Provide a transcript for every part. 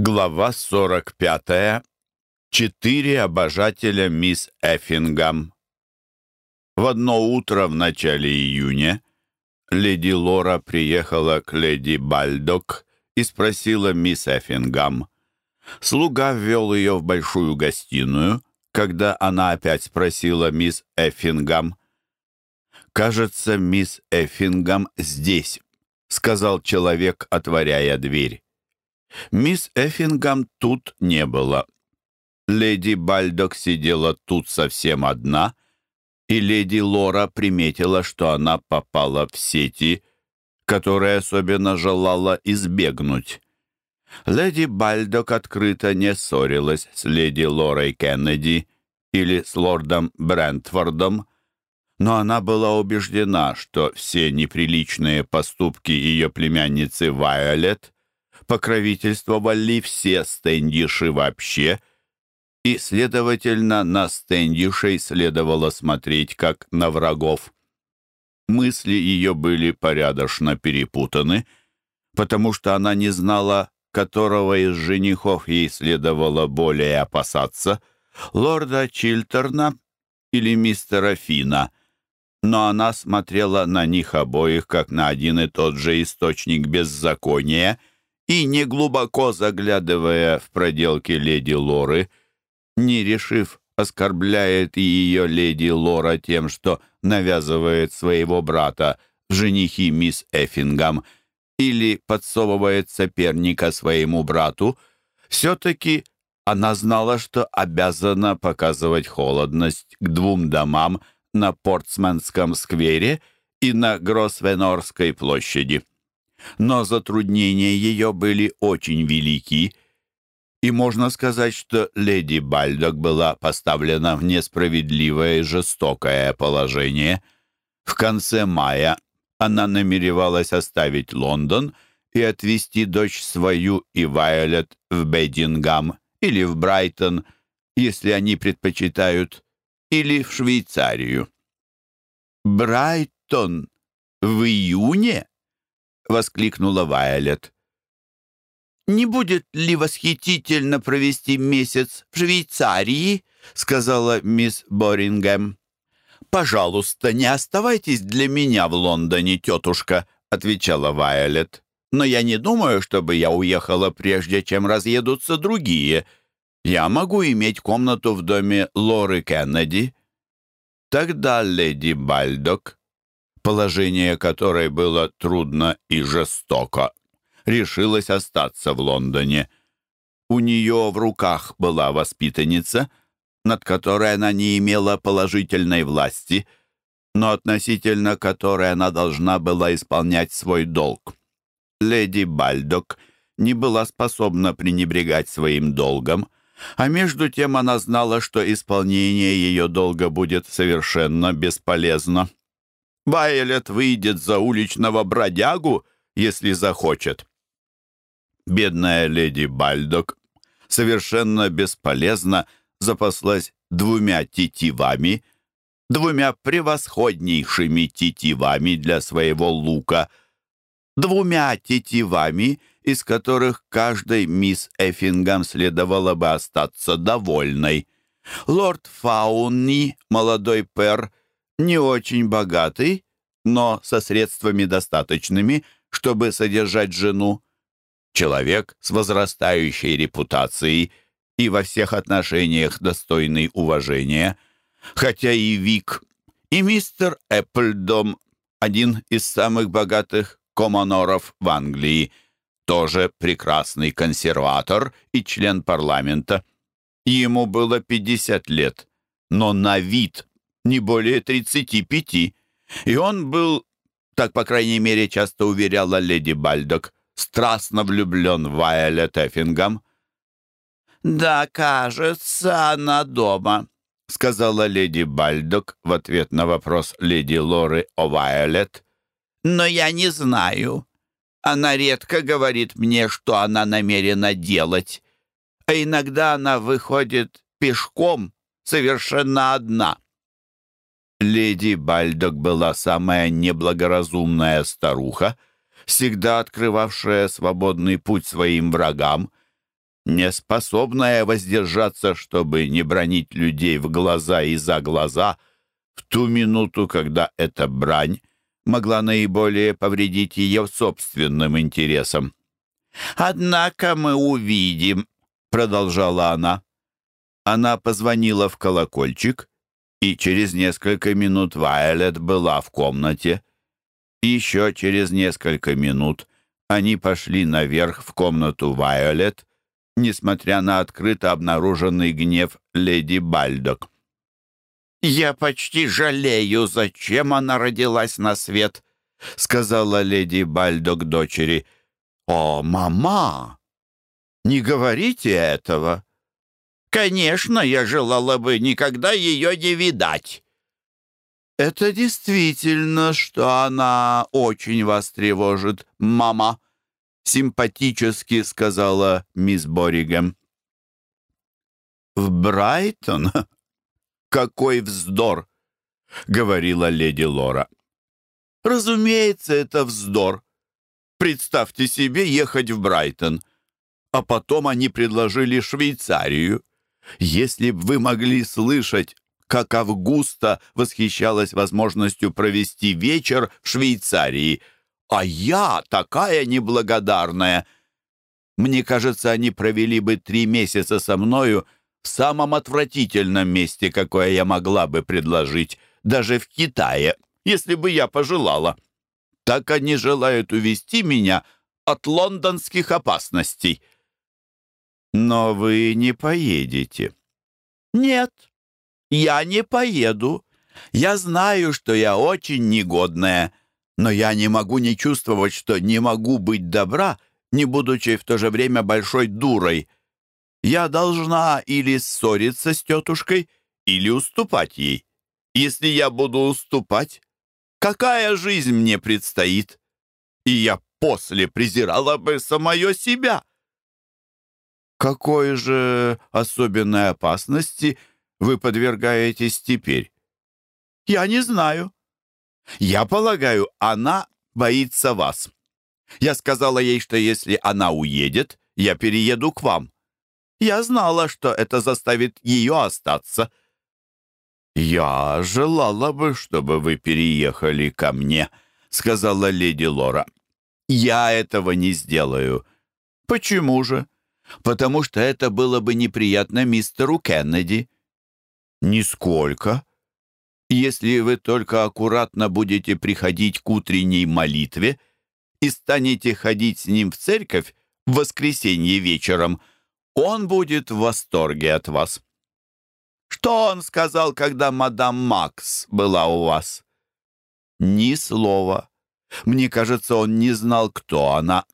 Глава 45. Четыре обожателя мисс Эффингам. В одно утро в начале июня леди Лора приехала к леди Бальдок и спросила мисс Эффингам. Слуга ввел ее в большую гостиную, когда она опять спросила мисс Эффингам. «Кажется, мисс Эффингам здесь», — сказал человек, отворяя дверь. Мисс Эффингам тут не было. Леди Бальдок сидела тут совсем одна, и леди Лора приметила, что она попала в сети, которые особенно желала избегнуть. Леди Бальдок открыто не ссорилась с леди Лорой Кеннеди или с лордом Брентфордом, но она была убеждена, что все неприличные поступки ее племянницы Вайолет покровительствовали все стендиши вообще, и, следовательно, на стендишей следовало смотреть как на врагов. Мысли ее были порядочно перепутаны, потому что она не знала, которого из женихов ей следовало более опасаться, лорда Чилтерна или мистера Фина, но она смотрела на них обоих как на один и тот же источник беззакония — и, не глубоко заглядывая в проделки леди Лоры, не решив, оскорбляет ее леди Лора тем, что навязывает своего брата в женихи мисс Эффингам или подсовывает соперника своему брату, все-таки она знала, что обязана показывать холодность к двум домам на Портсменском сквере и на Гросвенорской площади но затруднения ее были очень велики, и можно сказать, что леди Бальдок была поставлена в несправедливое и жестокое положение. В конце мая она намеревалась оставить Лондон и отвезти дочь свою и Вайолет в Бедингам или в Брайтон, если они предпочитают, или в Швейцарию. «Брайтон в июне?» — воскликнула Вайолет. «Не будет ли восхитительно провести месяц в Швейцарии?» — сказала мисс Борингем. «Пожалуйста, не оставайтесь для меня в Лондоне, тетушка», — отвечала Вайолет. «Но я не думаю, чтобы я уехала прежде, чем разъедутся другие. Я могу иметь комнату в доме Лоры Кеннеди». Тогда леди Бальдок положение которой было трудно и жестоко, решилась остаться в Лондоне. У нее в руках была воспитанница, над которой она не имела положительной власти, но относительно которой она должна была исполнять свой долг. Леди Бальдок не была способна пренебрегать своим долгом, а между тем она знала, что исполнение ее долга будет совершенно бесполезно. Вайолет выйдет за уличного бродягу, если захочет. Бедная леди Бальдок совершенно бесполезно запаслась двумя тетивами, двумя превосходнейшими тетивами для своего лука, двумя тетивами, из которых каждой мисс Эффингам следовало бы остаться довольной. Лорд Фауни, молодой пер, не очень богатый, но со средствами достаточными, чтобы содержать жену. Человек с возрастающей репутацией и во всех отношениях достойный уважения. Хотя и Вик, и мистер Эпплдом, один из самых богатых комоноров в Англии, тоже прекрасный консерватор и член парламента. Ему было 50 лет, но на вид не более 35, и он был, так, по крайней мере, часто уверяла леди Бальдок, страстно влюблен в Вайолет Эффингам. «Да, кажется, она дома», — сказала леди Бальдок в ответ на вопрос леди Лоры о Вайолет. «Но я не знаю. Она редко говорит мне, что она намерена делать, а иногда она выходит пешком совершенно одна». Леди Бальдок была самая неблагоразумная старуха, всегда открывавшая свободный путь своим врагам, не способная воздержаться, чтобы не бронить людей в глаза и за глаза, в ту минуту, когда эта брань могла наиболее повредить ее собственным интересам. «Однако мы увидим», — продолжала она. Она позвонила в колокольчик, и через несколько минут Вайолет была в комнате. Еще через несколько минут они пошли наверх в комнату Вайолет, несмотря на открыто обнаруженный гнев леди Бальдок. «Я почти жалею, зачем она родилась на свет», — сказала леди Бальдок дочери. «О, мама! Не говорите этого!» «Конечно, я желала бы никогда ее не видать». «Это действительно, что она очень вас тревожит, мама», — симпатически сказала мисс Боригем. «В Брайтон? Какой вздор!» — говорила леди Лора. «Разумеется, это вздор. Представьте себе ехать в Брайтон. А потом они предложили Швейцарию. Если б вы могли слышать, как Августа восхищалась возможностью провести вечер в Швейцарии, а я такая неблагодарная. Мне кажется, они провели бы три месяца со мною в самом отвратительном месте, какое я могла бы предложить, даже в Китае, если бы я пожелала. Так они желают увести меня от лондонских опасностей. Но вы не поедете. Нет, я не поеду. Я знаю, что я очень негодная, но я не могу не чувствовать, что не могу быть добра, не будучи в то же время большой дурой. Я должна или ссориться с тетушкой, или уступать ей. Если я буду уступать, какая жизнь мне предстоит? И я после презирала бы самое себя. Какой же особенной опасности вы подвергаетесь теперь? Я не знаю. Я полагаю, она боится вас. Я сказала ей, что если она уедет, я перееду к вам. Я знала, что это заставит ее остаться. «Я желала бы, чтобы вы переехали ко мне», — сказала леди Лора. «Я этого не сделаю». «Почему же?» Потому что это было бы неприятно мистеру Кеннеди. Нисколько. Если вы только аккуратно будете приходить к утренней молитве и станете ходить с ним в церковь в воскресенье вечером, он будет в восторге от вас. Что он сказал, когда мадам Макс была у вас? Ни слова. Мне кажется, он не знал, кто она,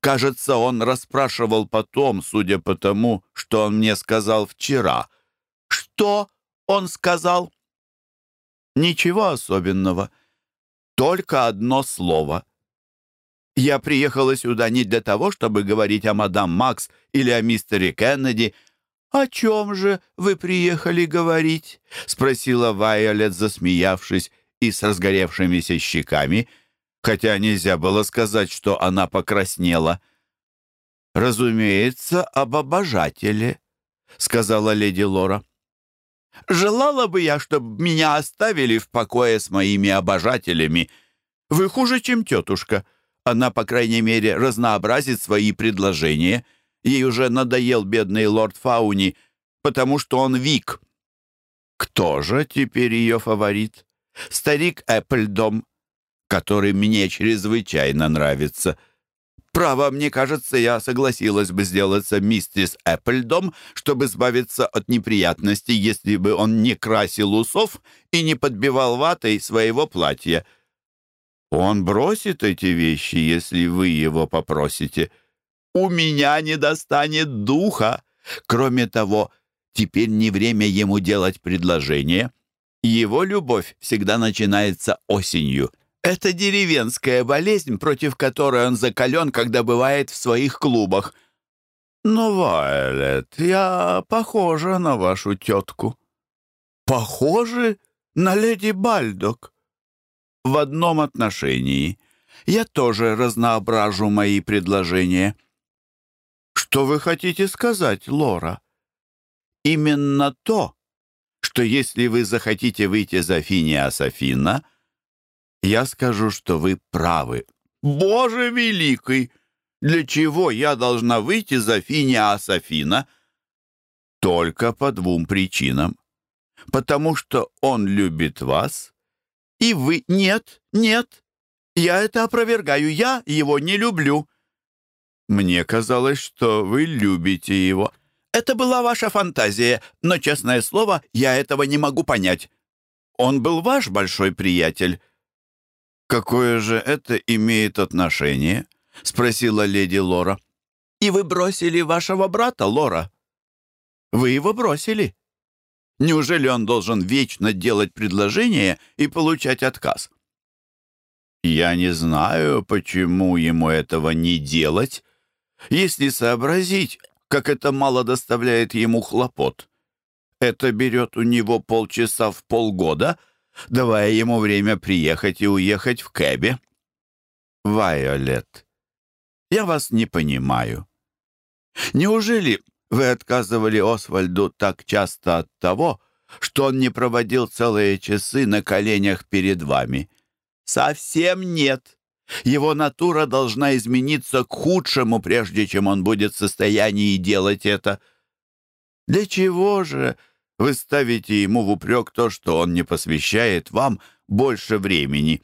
Кажется, он расспрашивал потом, судя по тому, что он мне сказал вчера. Что он сказал? Ничего особенного. Только одно слово. Я приехала сюда не для того, чтобы говорить о мадам Макс или о мистере Кеннеди. «О чем же вы приехали говорить?» — спросила Вайолет, засмеявшись и с разгоревшимися щеками — хотя нельзя было сказать, что она покраснела. «Разумеется, об обожателе», — сказала леди Лора. «Желала бы я, чтобы меня оставили в покое с моими обожателями. Вы хуже, чем тетушка. Она, по крайней мере, разнообразит свои предложения. Ей уже надоел бедный лорд Фауни, потому что он Вик». «Кто же теперь ее фаворит?» «Старик Эпплдом который мне чрезвычайно нравится. Право, мне кажется, я согласилась бы сделаться миссис Эпплдом, чтобы избавиться от неприятностей, если бы он не красил усов и не подбивал ватой своего платья. Он бросит эти вещи, если вы его попросите. У меня не достанет духа. Кроме того, теперь не время ему делать предложение. Его любовь всегда начинается осенью. Это деревенская болезнь, против которой он закален, когда бывает в своих клубах. Ну, Вайлет, я похожа на вашу тетку. Похожи на леди Бальдок? В одном отношении. Я тоже разноображу мои предложения. Что вы хотите сказать, Лора? Именно то, что если вы захотите выйти за Финиаса Финна, я скажу, что вы правы. Боже великий! Для чего я должна выйти за Финиаса Фина? Только по двум причинам. Потому что он любит вас, и вы... Нет, нет, я это опровергаю, я его не люблю. Мне казалось, что вы любите его. Это была ваша фантазия, но, честное слово, я этого не могу понять. Он был ваш большой приятель. Какое же это имеет отношение? — спросила леди Лора. «И вы бросили вашего брата, Лора? Вы его бросили? Неужели он должен вечно делать предложение и получать отказ?» «Я не знаю, почему ему этого не делать, если сообразить, как это мало доставляет ему хлопот. Это берет у него полчаса в полгода, давая ему время приехать и уехать в кэбе. Вайолет, я вас не понимаю. Неужели вы отказывали Освальду так часто от того, что он не проводил целые часы на коленях перед вами? Совсем нет. Его натура должна измениться к худшему, прежде чем он будет в состоянии делать это. Для чего же вы ставите ему в упрек то, что он не посвящает вам больше времени?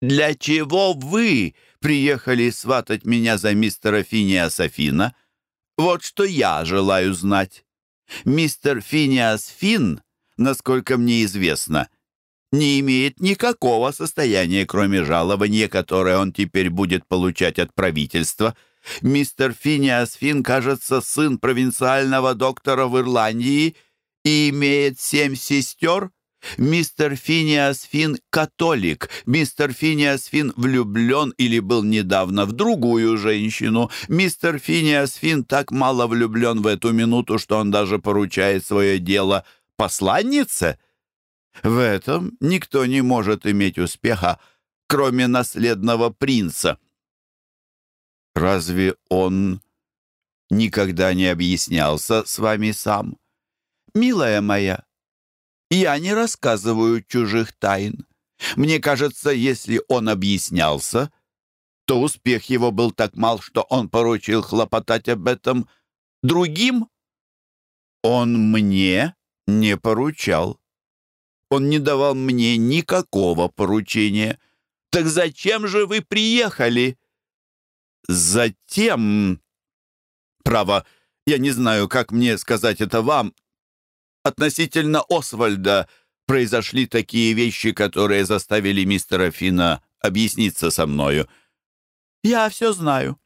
Для чего вы приехали сватать меня за мистера Финиаса Фина? Вот что я желаю знать. Мистер Финиас Фин, насколько мне известно, не имеет никакого состояния, кроме жалования, которое он теперь будет получать от правительства. Мистер Финиас Фин, кажется, сын провинциального доктора в Ирландии и имеет семь сестер, Мистер Финиас Фин — католик. Мистер Финиас Фин влюблен или был недавно в другую женщину. Мистер Финиас Фин так мало влюблен в эту минуту, что он даже поручает свое дело посланнице. В этом никто не может иметь успеха, кроме наследного принца. Разве он никогда не объяснялся с вами сам? Милая моя, я не рассказываю чужих тайн. Мне кажется, если он объяснялся, то успех его был так мал, что он поручил хлопотать об этом другим. Он мне не поручал. Он не давал мне никакого поручения. Так зачем же вы приехали? Затем... Право, я не знаю, как мне сказать это вам, Относительно Освальда произошли такие вещи, которые заставили мистера Фина объясниться со мною. Я все знаю.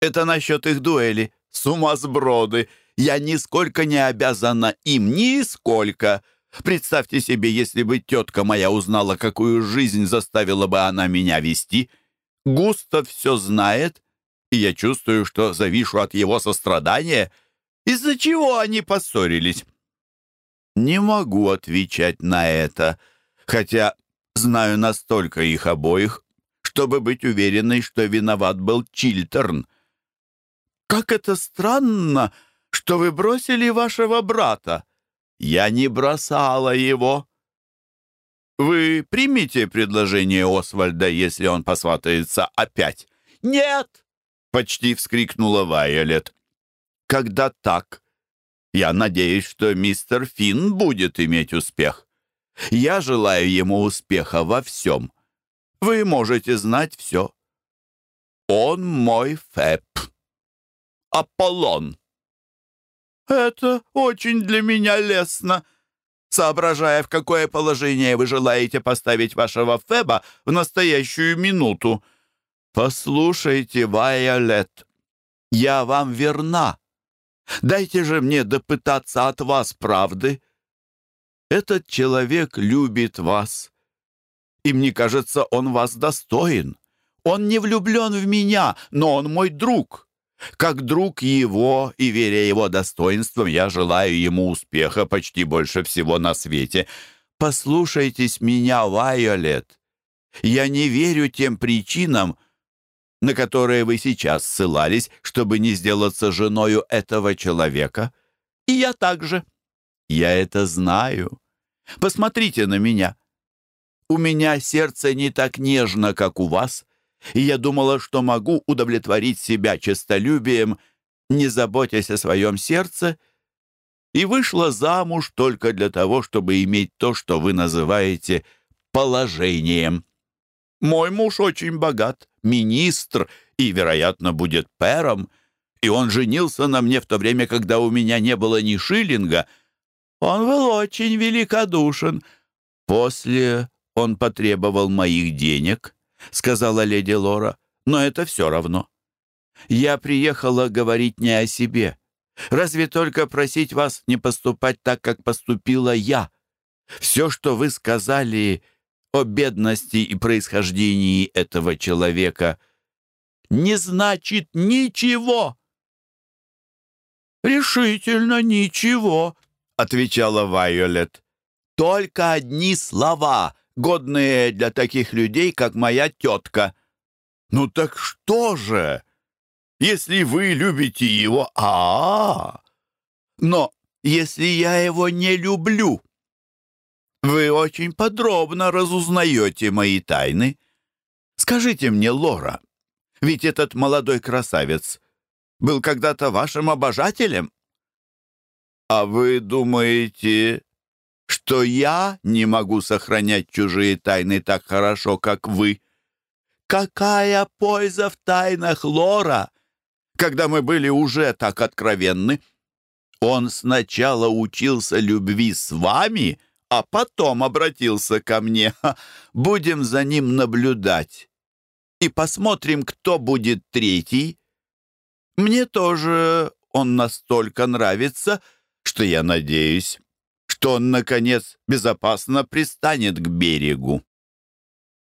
Это насчет их дуэли. Сумасброды. Я нисколько не обязана им, нисколько. Представьте себе, если бы тетка моя узнала, какую жизнь заставила бы она меня вести. Густав все знает, и я чувствую, что завишу от его сострадания. Из-за чего они поссорились? Не могу отвечать на это, хотя знаю настолько их обоих, чтобы быть уверенной, что виноват был Чилтерн. «Как это странно, что вы бросили вашего брата!» «Я не бросала его!» «Вы примите предложение Освальда, если он посватается опять?» «Нет!» — почти вскрикнула Вайолет. «Когда так, я надеюсь, что мистер Финн будет иметь успех. Я желаю ему успеха во всем. Вы можете знать все. Он мой Фэб. Аполлон. Это очень для меня лестно. Соображая, в какое положение вы желаете поставить вашего Феба в настоящую минуту. Послушайте, Вайолет, я вам верна. Дайте же мне допытаться от вас правды. Этот человек любит вас, и мне кажется, он вас достоин. Он не влюблен в меня, но он мой друг. Как друг его и веря его достоинствам, я желаю ему успеха почти больше всего на свете. Послушайтесь меня, Вайолет. Я не верю тем причинам, на которые вы сейчас ссылались, чтобы не сделаться женою этого человека. И я также. Я это знаю. Посмотрите на меня. У меня сердце не так нежно, как у вас, и я думала, что могу удовлетворить себя честолюбием, не заботясь о своем сердце, и вышла замуж только для того, чтобы иметь то, что вы называете положением. Мой муж очень богат, министр и, вероятно, будет пэром, и он женился на мне в то время, когда у меня не было ни шиллинга. Он был очень великодушен. После он потребовал моих денег, сказала леди Лора, но это все равно. Я приехала говорить не о себе. Разве только просить вас не поступать так, как поступила я. Все, что вы сказали о бедности и происхождении этого человека, не значит ничего. «Решительно ничего», — отвечала Вайолет. «Только одни слова, годные для таких людей, как моя тетка». «Ну так что же?» если вы любите его, а, -а, -а. Но если я его не люблю, вы очень подробно разузнаете мои тайны. Скажите мне, Лора, ведь этот молодой красавец был когда-то вашим обожателем. А вы думаете, что я не могу сохранять чужие тайны так хорошо, как вы? Какая польза в тайнах Лора, когда мы были уже так откровенны. Он сначала учился любви с вами, а потом обратился ко мне. Будем за ним наблюдать. И посмотрим, кто будет третий. Мне тоже он настолько нравится, что я надеюсь, что он, наконец, безопасно пристанет к берегу.